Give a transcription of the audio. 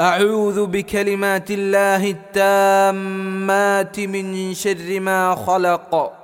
أعوذ بكلمات الله التامات من شر ما خلق.